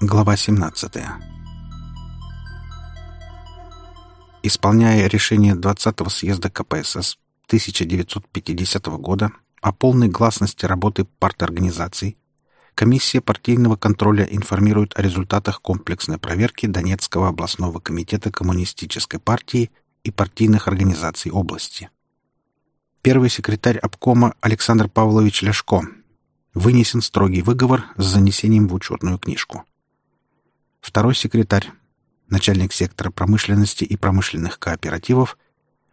Глава 17. Исполняя решение 20-го съезда КПСС 1950 года о полной гласности работы парторганизаций, Комиссия партийного контроля информирует о результатах комплексной проверки Донецкого областного комитета Коммунистической партии и партийных организаций области. Первый секретарь обкома Александр Павлович Ляшко вынесен строгий выговор с занесением в учетную книжку. Второй секретарь, начальник сектора промышленности и промышленных кооперативов,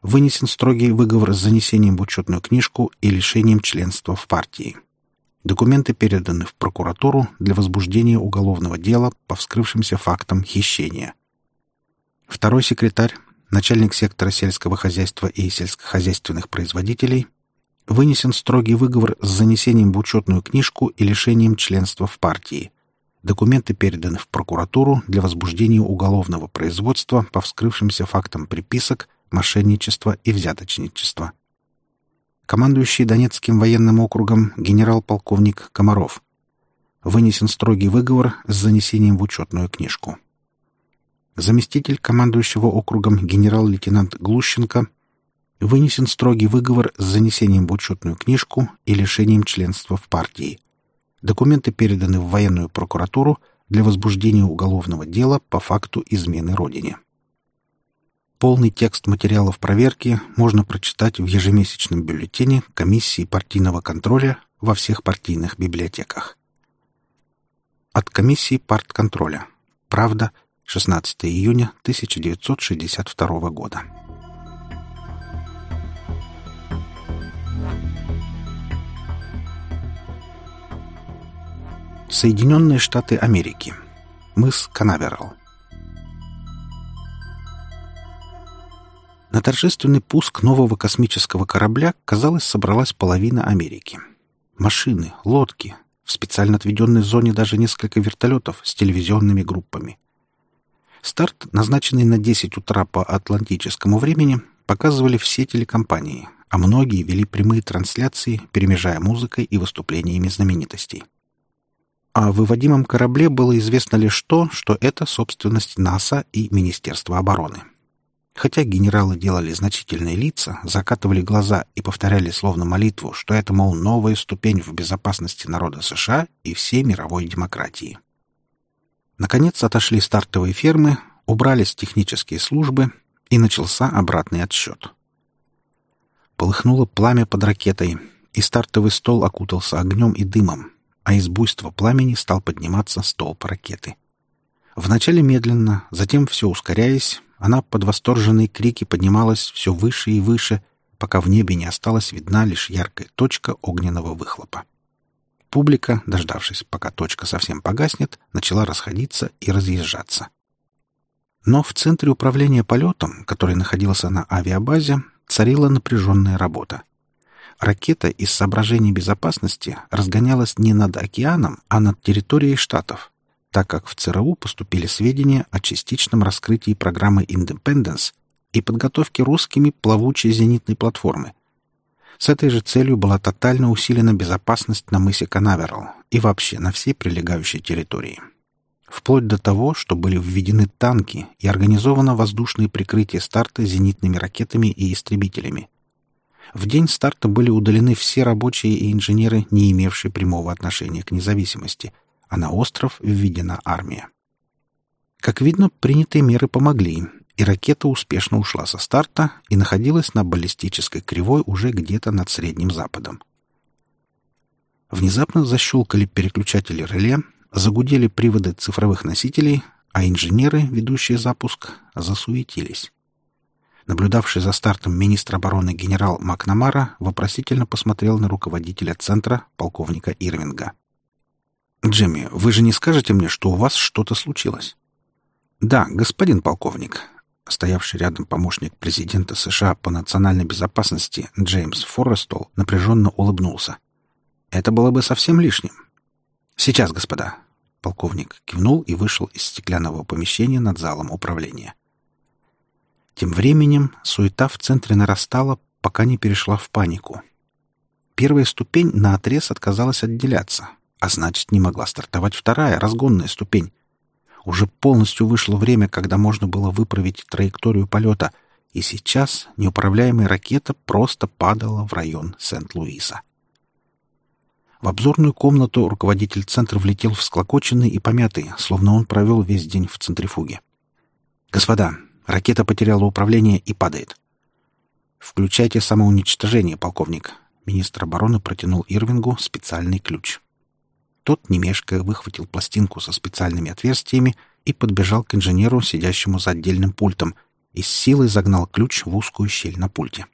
вынесен строгий выговор с занесением в учетную книжку и лишением членства в партии. Документы переданы в прокуратуру для возбуждения уголовного дела по вскрывшимся фактам хищения. Второй секретарь, начальник сектора сельского хозяйства и сельскохозяйственных производителей, вынесен строгий выговор с занесением в учетную книжку и лишением членства в партии. Документы переданы в прокуратуру для возбуждения уголовного производства по вскрывшимся фактам приписок, мошенничества и взяточничества. Командующий Донецким военным округом генерал-полковник Комаров. Вынесен строгий выговор с занесением в учетную книжку. Заместитель командующего округом генерал-лейтенант Глущенко вынесен строгий выговор с занесением в учетную книжку и лишением членства в партии. Документы переданы в военную прокуратуру для возбуждения уголовного дела по факту измены Родине. Полный текст материалов проверки можно прочитать в ежемесячном бюллетене Комиссии партийного контроля во всех партийных библиотеках. От Комиссии партконтроля. Правда, 16 июня 1962 года. Соединенные Штаты Америки. Мыс Канаверал. На торжественный пуск нового космического корабля, казалось, собралась половина Америки. Машины, лодки, в специально отведенной зоне даже несколько вертолетов с телевизионными группами. Старт, назначенный на 10 утра по атлантическому времени, показывали все телекомпании, а многие вели прямые трансляции, перемежая музыкой и выступлениями знаменитостей. О выводимом корабле было известно лишь то, что это собственность НАСА и Министерства обороны. Хотя генералы делали значительные лица, закатывали глаза и повторяли словно молитву, что это, мол, новая ступень в безопасности народа США и всей мировой демократии. Наконец отошли стартовые фермы, убрались технические службы, и начался обратный отсчет. Полыхнуло пламя под ракетой, и стартовый стол окутался огнем и дымом, а из буйства пламени стал подниматься столб ракеты. Вначале медленно, затем все ускоряясь, она под восторженные крики поднималась все выше и выше, пока в небе не осталась видна лишь яркая точка огненного выхлопа. Публика, дождавшись, пока точка совсем погаснет, начала расходиться и разъезжаться. Но в центре управления полетом, который находился на авиабазе, царила напряженная работа. Ракета из соображений безопасности разгонялась не над океаном, а над территорией штатов, так как в ЦРУ поступили сведения о частичном раскрытии программы Independence и подготовке русскими плавучей зенитной платформы. С этой же целью была тотально усилена безопасность на мысе Канаверал и вообще на всей прилегающей территории. Вплоть до того, что были введены танки и организовано воздушное прикрытие старта зенитными ракетами и истребителями. В день старта были удалены все рабочие и инженеры, не имевшие прямого отношения к независимости – а на остров введена армия. Как видно, принятые меры помогли, и ракета успешно ушла со старта и находилась на баллистической кривой уже где-то над Средним Западом. Внезапно защелкали переключатели реле, загудели приводы цифровых носителей, а инженеры, ведущие запуск, засуетились. Наблюдавший за стартом министр обороны генерал Макнамара вопросительно посмотрел на руководителя центра, полковника Ирвинга. «Джимми, вы же не скажете мне, что у вас что-то случилось?» «Да, господин полковник». Стоявший рядом помощник президента США по национальной безопасности Джеймс Форрестол напряженно улыбнулся. «Это было бы совсем лишним». «Сейчас, господа». Полковник кивнул и вышел из стеклянного помещения над залом управления. Тем временем суета в центре нарастала, пока не перешла в панику. Первая ступень наотрез отказалась отделяться, а значит, не могла стартовать вторая, разгонная ступень. Уже полностью вышло время, когда можно было выправить траекторию полета, и сейчас неуправляемая ракета просто падала в район Сент-Луиса. В обзорную комнату руководитель центра влетел всклокоченный и помятый, словно он провел весь день в центрифуге. «Господа, ракета потеряла управление и падает. «Включайте самоуничтожение, полковник». Министр обороны протянул Ирвингу специальный ключ. Тот, не мешкая, выхватил пластинку со специальными отверстиями и подбежал к инженеру, сидящему за отдельным пультом, и с силой загнал ключ в узкую щель на пульте.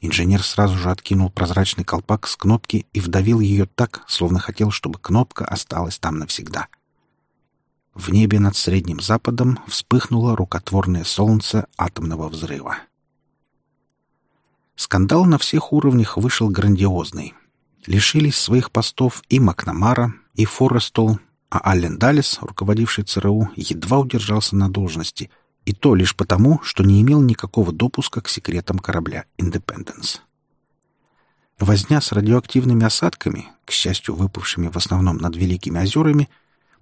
Инженер сразу же откинул прозрачный колпак с кнопки и вдавил ее так, словно хотел, чтобы кнопка осталась там навсегда. В небе над Средним Западом вспыхнуло рукотворное солнце атомного взрыва. Скандал на всех уровнях вышел грандиозный. Лишились своих постов и Макнамара, и Форестол, а Аллен Даллес, руководивший ЦРУ, едва удержался на должности, и то лишь потому, что не имел никакого допуска к секретам корабля «Индепенденс». Возня с радиоактивными осадками, к счастью, выпавшими в основном над Великими озерами,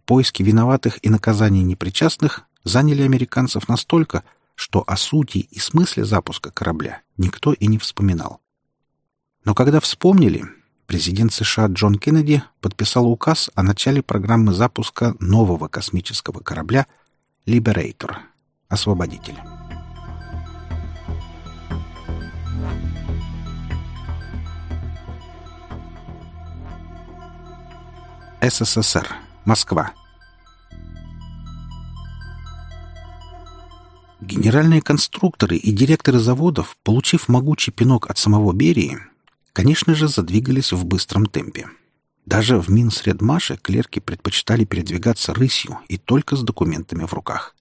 поиски виноватых и наказание непричастных заняли американцев настолько, что о сути и смысле запуска корабля никто и не вспоминал. Но когда вспомнили, президент США Джон Кеннеди подписал указ о начале программы запуска нового космического корабля «Либерейтор» — «Освободитель». СССР. Москва. Генеральные конструкторы и директоры заводов, получив могучий пинок от самого Берии, конечно же, задвигались в быстром темпе. Даже в Минсредмаше клерки предпочитали передвигаться рысью и только с документами в руках.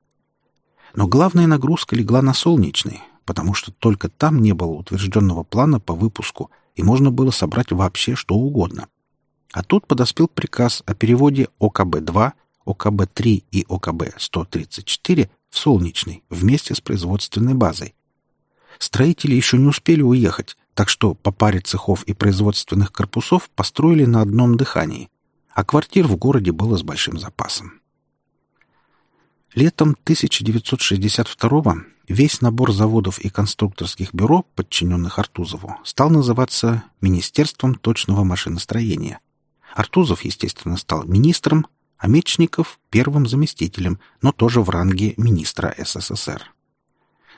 Но главная нагрузка легла на солнечный, потому что только там не было утвержденного плана по выпуску, и можно было собрать вообще что угодно. А тут подоспел приказ о переводе ОКБ-2, ОКБ-3 и ОКБ-134 в Солнечный, вместе с производственной базой. Строители еще не успели уехать, так что по паре цехов и производственных корпусов построили на одном дыхании, а квартир в городе было с большим запасом. Летом 1962 весь набор заводов и конструкторских бюро, подчиненных Артузову, стал называться Министерством точного машиностроения. Артузов, естественно, стал министром, а Мечников — первым заместителем, но тоже в ранге министра СССР.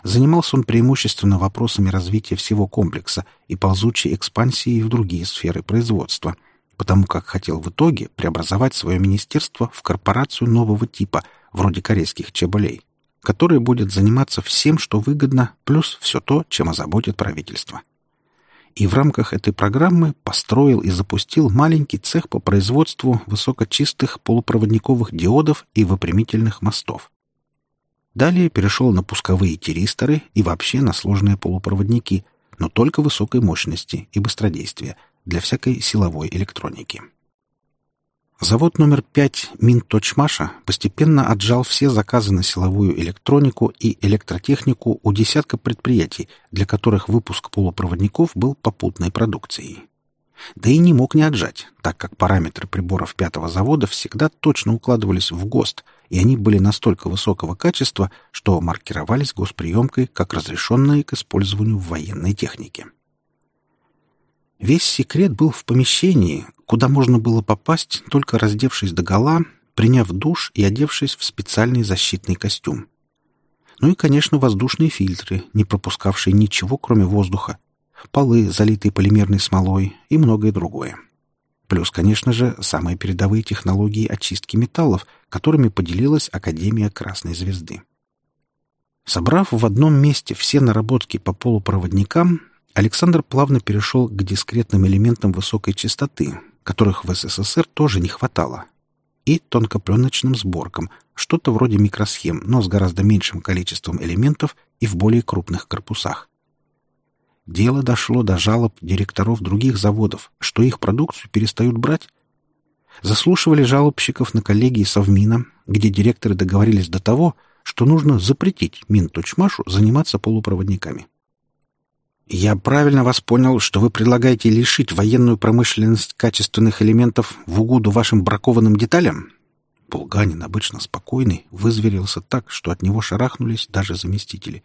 Занимался он преимущественно вопросами развития всего комплекса и ползучей экспансии в другие сферы производства, потому как хотел в итоге преобразовать свое министерство в корпорацию нового типа, вроде корейских чеболей, которая будет заниматься всем, что выгодно, плюс все то, чем озаботит правительство и в рамках этой программы построил и запустил маленький цех по производству высокочистых полупроводниковых диодов и выпрямительных мостов. Далее перешел на пусковые тиристоры и вообще на сложные полупроводники, но только высокой мощности и быстродействия для всякой силовой электроники. Завод номер 5 Минточмаша постепенно отжал все заказы на силовую электронику и электротехнику у десятка предприятий, для которых выпуск полупроводников был попутной продукцией. Да и не мог не отжать, так как параметры приборов пятого завода всегда точно укладывались в ГОСТ, и они были настолько высокого качества, что маркировались госприемкой как разрешенные к использованию в военной технике. Весь секрет был в помещении, куда можно было попасть, только раздевшись догола, приняв душ и одевшись в специальный защитный костюм. Ну и, конечно, воздушные фильтры, не пропускавшие ничего, кроме воздуха, полы, залитые полимерной смолой и многое другое. Плюс, конечно же, самые передовые технологии очистки металлов, которыми поделилась Академия Красной Звезды. Собрав в одном месте все наработки по полупроводникам, Александр плавно перешел к дискретным элементам высокой частоты, которых в СССР тоже не хватало, и тонкопленочным сборкам, что-то вроде микросхем, но с гораздо меньшим количеством элементов и в более крупных корпусах. Дело дошло до жалоб директоров других заводов, что их продукцию перестают брать. Заслушивали жалобщиков на коллегии Совмина, где директоры договорились до того, что нужно запретить Минточмашу заниматься полупроводниками. «Я правильно вас понял, что вы предлагаете лишить военную промышленность качественных элементов в угоду вашим бракованным деталям?» Булганин, обычно спокойный, вызверился так, что от него шарахнулись даже заместители.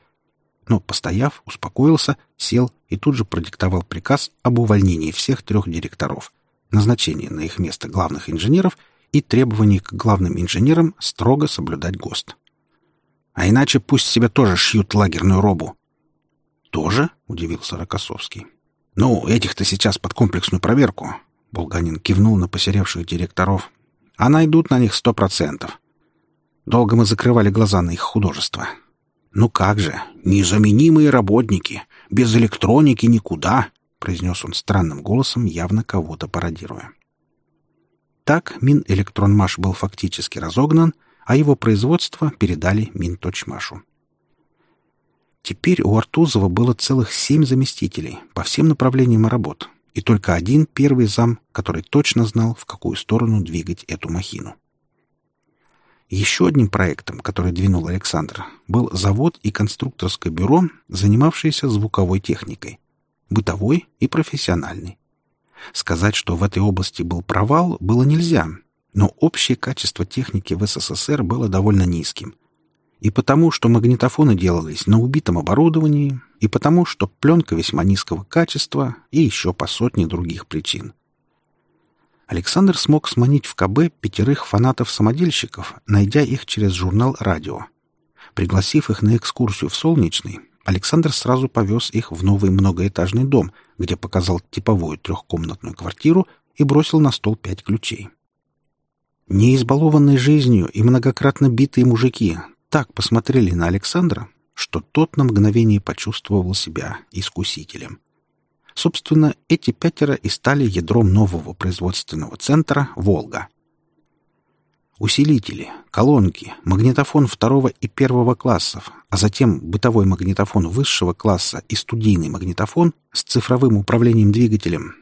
Но, постояв, успокоился, сел и тут же продиктовал приказ об увольнении всех трех директоров, назначении на их место главных инженеров и требовании к главным инженерам строго соблюдать ГОСТ. А иначе пусть себе тоже шьют лагерную робу. «Тоже?» — удивился Рокоссовский. «Ну, этих-то сейчас под комплексную проверку». Булганин кивнул на посеревших директоров, а найдут на них сто процентов. Долго мы закрывали глаза на их художество. Ну как же, незаменимые работники, без электроники никуда, произнес он странным голосом, явно кого-то пародируя. Так Минэлектронмаш был фактически разогнан, а его производство передали Минточмашу. Теперь у Артузова было целых семь заместителей по всем направлениям работ, и только один первый зам, который точно знал, в какую сторону двигать эту махину. Еще одним проектом, который двинул Александр, был завод и конструкторское бюро, занимавшееся звуковой техникой, бытовой и профессиональной. Сказать, что в этой области был провал, было нельзя, но общее качество техники в СССР было довольно низким, и потому, что магнитофоны делались на убитом оборудовании, и потому, что пленка весьма низкого качества, и еще по сотне других причин. Александр смог сманить в КБ пятерых фанатов-самодельщиков, найдя их через журнал «Радио». Пригласив их на экскурсию в Солнечный, Александр сразу повез их в новый многоэтажный дом, где показал типовую трехкомнатную квартиру и бросил на стол пять ключей. Не избалованные жизнью и многократно битые мужики так посмотрели на Александра, что тот на мгновение почувствовал себя искусителем. Собственно, эти пятеро и стали ядром нового производственного центра «Волга». Усилители, колонки, магнитофон второго и первого классов, а затем бытовой магнитофон высшего класса и студийный магнитофон с цифровым управлением двигателем,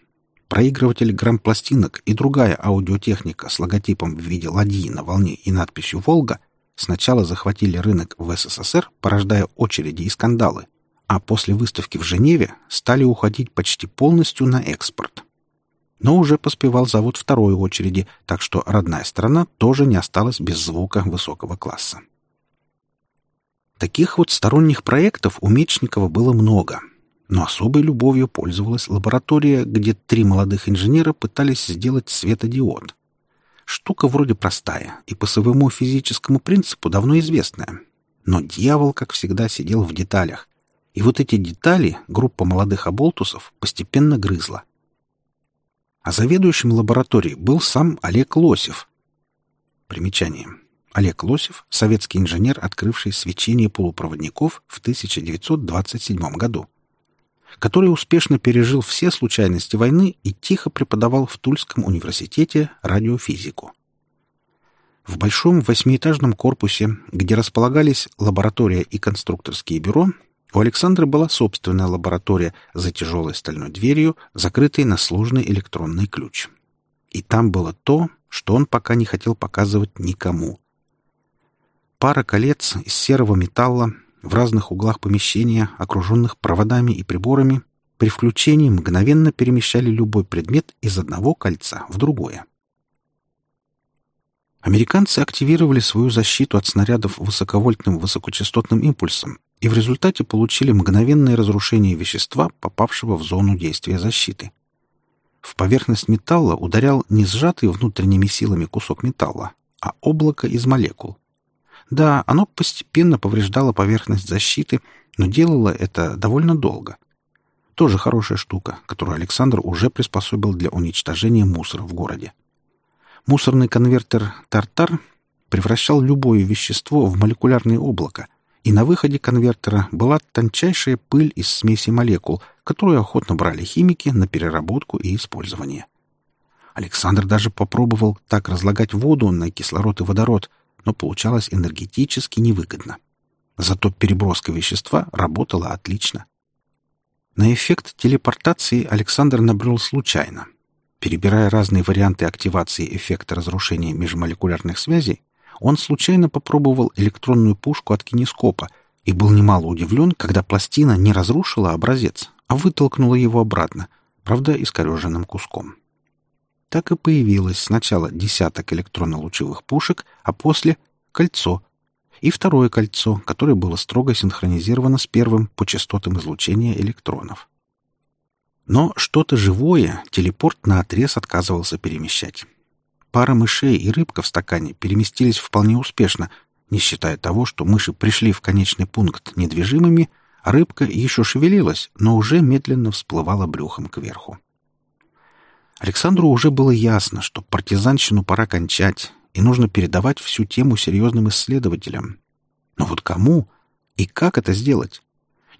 проигрыватель грамм-пластинок и другая аудиотехника с логотипом в виде ладьи на волне и надписью «Волга» — Сначала захватили рынок в СССР, порождая очереди и скандалы, а после выставки в Женеве стали уходить почти полностью на экспорт. Но уже поспевал завод второй очереди, так что родная страна тоже не осталась без звука высокого класса. Таких вот сторонних проектов у Мечникова было много, но особой любовью пользовалась лаборатория, где три молодых инженера пытались сделать светодиод. Штука вроде простая и по своему физическому принципу давно известная. Но дьявол, как всегда, сидел в деталях. И вот эти детали группа молодых оболтусов постепенно грызла. А заведующим лабораторией был сам Олег Лосев. Примечание. Олег Лосев — советский инженер, открывший свечение полупроводников в 1927 году который успешно пережил все случайности войны и тихо преподавал в Тульском университете радиофизику. В большом восьмиэтажном корпусе, где располагались лаборатория и конструкторские бюро, у Александра была собственная лаборатория за тяжелой стальной дверью, закрытой на сложный электронный ключ. И там было то, что он пока не хотел показывать никому. Пара колец из серого металла, в разных углах помещения, окруженных проводами и приборами, при включении мгновенно перемещали любой предмет из одного кольца в другое. Американцы активировали свою защиту от снарядов высоковольтным высокочастотным импульсом и в результате получили мгновенное разрушение вещества, попавшего в зону действия защиты. В поверхность металла ударял не сжатый внутренними силами кусок металла, а облако из молекул. Да, оно постепенно повреждало поверхность защиты, но делало это довольно долго. Тоже хорошая штука, которую Александр уже приспособил для уничтожения мусора в городе. Мусорный конвертер «Тартар» превращал любое вещество в молекулярное облако, и на выходе конвертера была тончайшая пыль из смеси молекул, которую охотно брали химики на переработку и использование. Александр даже попробовал так разлагать воду на кислород и водород — но получалось энергетически невыгодно. Зато переброска вещества работала отлично. На эффект телепортации Александр набрел случайно. Перебирая разные варианты активации эффекта разрушения межмолекулярных связей, он случайно попробовал электронную пушку от кинескопа и был немало удивлен, когда пластина не разрушила образец, а вытолкнула его обратно, правда, искореженным куском. Так и появилось сначала десяток электронно-лучевых пушек, а после — кольцо, и второе кольцо, которое было строго синхронизировано с первым по частотам излучения электронов. Но что-то живое телепорт наотрез отказывался перемещать. Пара мышей и рыбка в стакане переместились вполне успешно, не считая того, что мыши пришли в конечный пункт недвижимыми, а рыбка еще шевелилась, но уже медленно всплывала брюхом кверху. Александру уже было ясно, что партизанщину пора кончать, и нужно передавать всю тему серьезным исследователям. Но вот кому и как это сделать?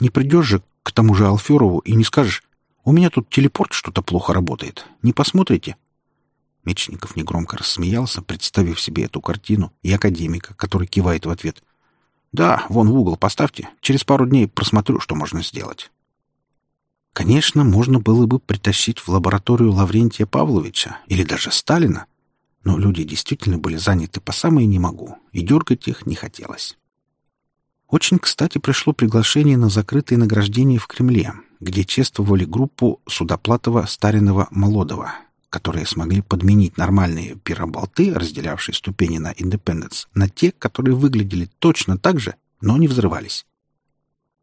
Не придешь же к тому же Алферову и не скажешь, «У меня тут телепорт что-то плохо работает. Не посмотрите?» Мечников негромко рассмеялся, представив себе эту картину, и академика, который кивает в ответ. «Да, вон в угол поставьте. Через пару дней просмотрю, что можно сделать». Конечно, можно было бы притащить в лабораторию Лаврентия Павловича или даже Сталина, но люди действительно были заняты по самое не могу, и дергать их не хотелось. Очень кстати пришло приглашение на закрытое награждение в Кремле, где чествовали группу Судоплатова-Старинова-Молодова, которые смогли подменить нормальные пироболты, разделявшие ступени на Индепенденс, на те, которые выглядели точно так же, но не взрывались.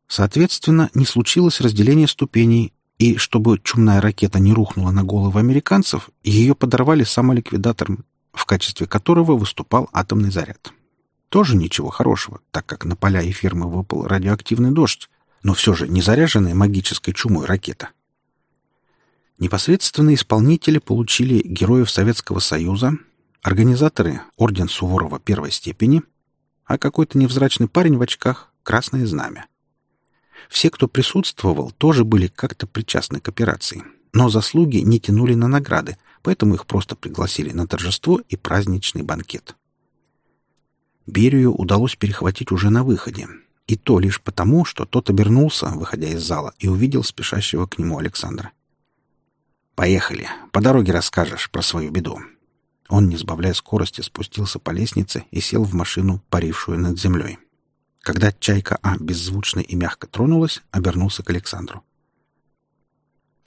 Соответственно, не случилось разделение ступеней, и чтобы чумная ракета не рухнула на головы американцев, ее подорвали самоликвидатором, в качестве которого выступал атомный заряд. Тоже ничего хорошего, так как на поля и фермы выпал радиоактивный дождь, но все же не заряженная магической чумой ракета. Непосредственно исполнители получили Героев Советского Союза, организаторы — Орден Суворова первой степени, а какой-то невзрачный парень в очках — Красное Знамя. Все, кто присутствовал, тоже были как-то причастны к операции, но заслуги не тянули на награды, поэтому их просто пригласили на торжество и праздничный банкет. Берию удалось перехватить уже на выходе, и то лишь потому, что тот обернулся, выходя из зала, и увидел спешащего к нему Александра. «Поехали. По дороге расскажешь про свою беду». Он, не сбавляя скорости, спустился по лестнице и сел в машину, парившую над землей. Когда чайка А беззвучно и мягко тронулась, обернулся к Александру.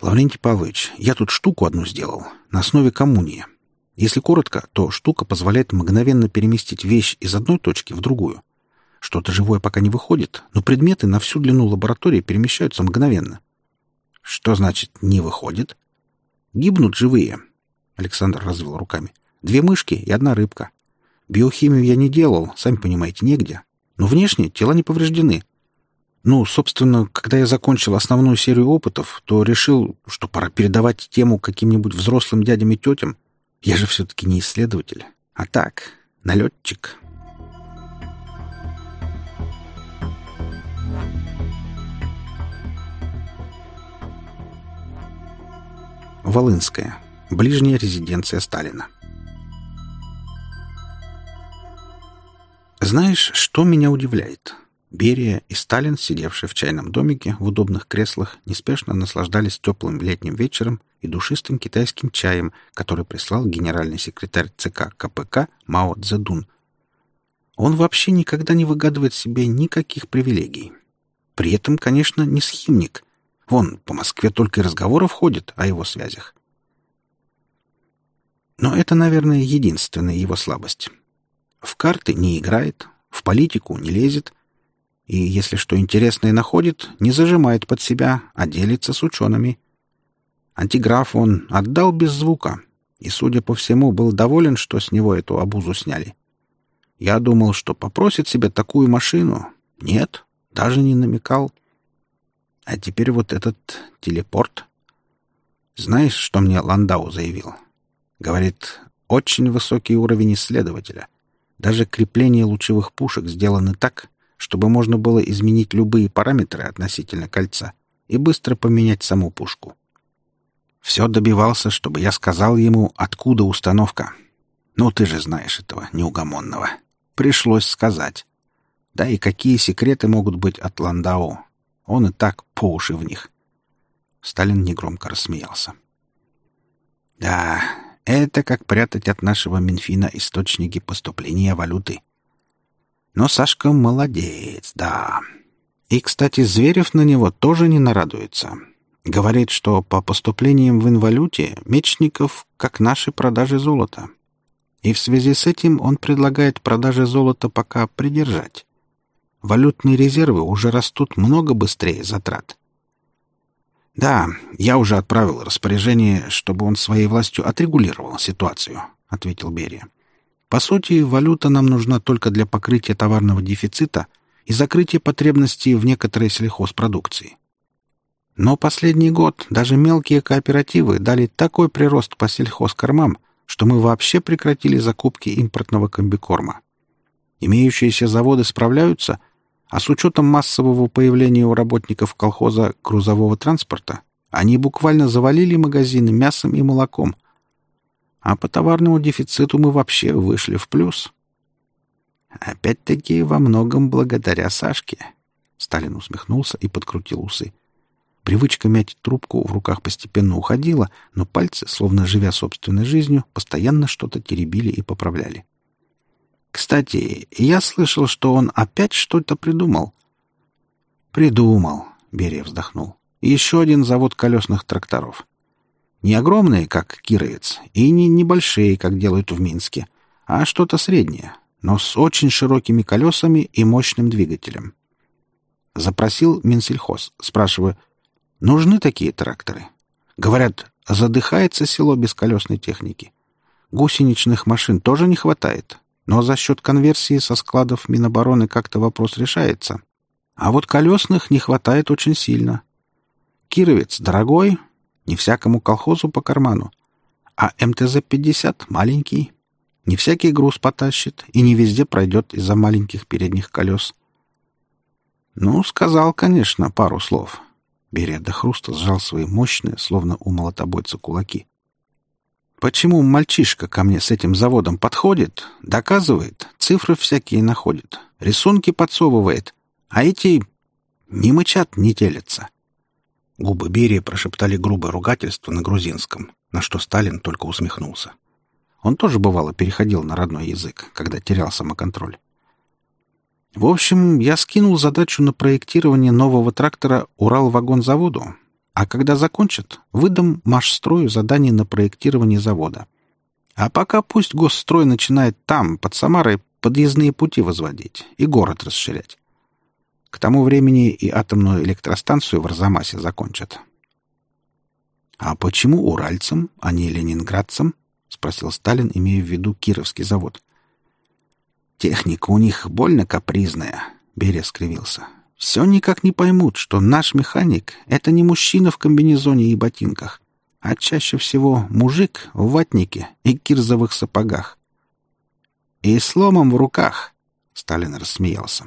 «Лаврентий Павлович, я тут штуку одну сделал, на основе коммунии. Если коротко, то штука позволяет мгновенно переместить вещь из одной точки в другую. Что-то живое пока не выходит, но предметы на всю длину лаборатории перемещаются мгновенно». «Что значит «не выходит»?» Гибнут живые. Александр развел руками. Две мышки и одна рыбка. Биохимию я не делал, сами понимаете, негде. Но внешне тела не повреждены. Ну, собственно, когда я закончил основную серию опытов, то решил, что пора передавать тему каким-нибудь взрослым дядям и тетям. Я же все-таки не исследователь. А так, налетчик. Волынская. Ближняя резиденция Сталина. Знаешь, что меня удивляет? Берия и Сталин, сидевшие в чайном домике в удобных креслах, неспешно наслаждались теплым летним вечером и душистым китайским чаем, который прислал генеральный секретарь ЦК КПК Мао Цзэдун. Он вообще никогда не выгадывает себе никаких привилегий. При этом, конечно, не схимник — Вон, по Москве только разговоров ходит о его связях. Но это, наверное, единственная его слабость. В карты не играет, в политику не лезет, и, если что интересное находит, не зажимает под себя, а делится с учеными. Антиграф он отдал без звука, и, судя по всему, был доволен, что с него эту обузу сняли. Я думал, что попросит себе такую машину. Нет, даже не намекал. А теперь вот этот телепорт. Знаешь, что мне Ландау заявил? Говорит, очень высокий уровень исследователя. Даже крепление лучевых пушек сделаны так, чтобы можно было изменить любые параметры относительно кольца и быстро поменять саму пушку. Все добивался, чтобы я сказал ему, откуда установка. Ну, ты же знаешь этого неугомонного. Пришлось сказать. Да и какие секреты могут быть от Ландау, он и так по уши в них. Сталин негромко рассмеялся. Да, это как прятать от нашего Минфина источники поступления валюты. Но Сашка молодец, да. И, кстати, Зверев на него тоже не нарадуется. Говорит, что по поступлениям в инвалюте Мечников как наши продажи золота. И в связи с этим он предлагает продажи золота пока придержать. Валютные резервы уже растут много быстрее затрат. «Да, я уже отправил распоряжение, чтобы он своей властью отрегулировал ситуацию», — ответил Берия. «По сути, валюта нам нужна только для покрытия товарного дефицита и закрытия потребностей в некоторой сельхозпродукции. Но последний год даже мелкие кооперативы дали такой прирост по сельхозкормам, что мы вообще прекратили закупки импортного комбикорма. Имеющиеся заводы справляются, а с учетом массового появления у работников колхоза грузового транспорта они буквально завалили магазины мясом и молоком. А по товарному дефициту мы вообще вышли в плюс. Опять-таки во многом благодаря Сашке. Сталин усмехнулся и подкрутил усы. Привычка мять трубку в руках постепенно уходила, но пальцы, словно живя собственной жизнью, постоянно что-то теребили и поправляли. «Кстати, я слышал, что он опять что-то придумал». «Придумал», — Берия вздохнул. «Еще один завод колесных тракторов. Не огромные, как Кировец, и не небольшие, как делают в Минске, а что-то среднее, но с очень широкими колесами и мощным двигателем». Запросил Минсельхоз, спрашивая, Нужны такие тракторы. Говорят, задыхается село без колесной техники. Гусеничных машин тоже не хватает, но за счет конверсии со складов Минобороны как-то вопрос решается. А вот колесных не хватает очень сильно. Кировец дорогой, не всякому колхозу по карману, а МТЗ-50 маленький. Не всякий груз потащит и не везде пройдет из-за маленьких передних колес. Ну, сказал, конечно, пару слов. Берия до хруста сжал свои мощные, словно у молотобойца, кулаки. «Почему мальчишка ко мне с этим заводом подходит, доказывает, цифры всякие находит, рисунки подсовывает, а эти не мычат, не телятся?» Губы Берии прошептали грубое ругательство на грузинском, на что Сталин только усмехнулся. Он тоже, бывало, переходил на родной язык, когда терял самоконтроль. В общем, я скинул задачу на проектирование нового трактора «Уралвагонзаводу», а когда закончат, выдам Машстрою задание на проектирование завода. А пока пусть госстрой начинает там, под Самарой, подъездные пути возводить и город расширять. К тому времени и атомную электростанцию в Арзамасе закончат. — А почему уральцам, а не ленинградцам? — спросил Сталин, имея в виду Кировский завод. Техника у них больно капризная, — Берия скривился. Все никак не поймут, что наш механик — это не мужчина в комбинезоне и ботинках, а чаще всего мужик в ватнике и кирзовых сапогах. И с ломом в руках, — Сталин рассмеялся.